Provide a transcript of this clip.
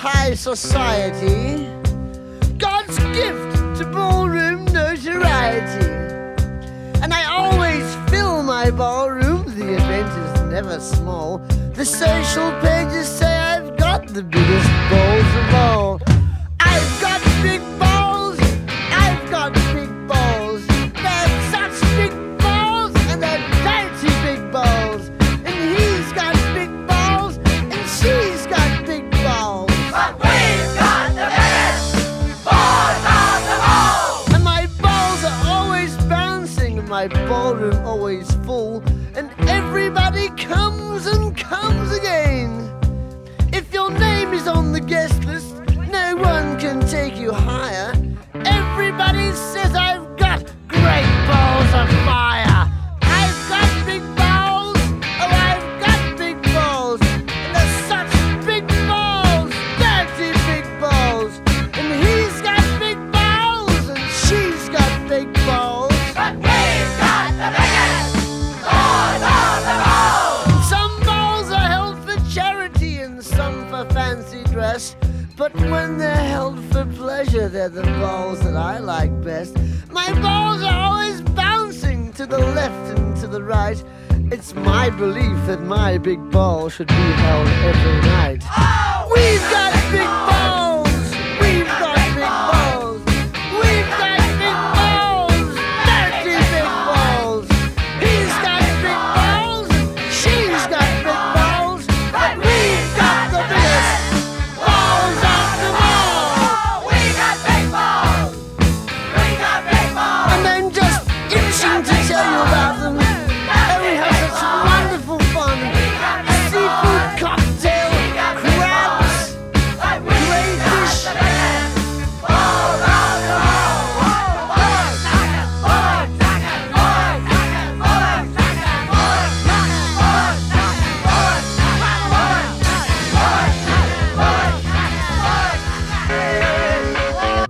high society. God's gift to ballroom notoriety. And I always fill my ballroom, the event is never small. The social pages say I've got the biggest my ballroom always full. And everybody comes and comes again. If your name is on the guest list, no one can take you higher. Everybody says some for fancy dress. But when they're held for pleasure, they're the balls that I like best. My balls are always bouncing to the left and to the right. It's my belief that my big ball should be held every night.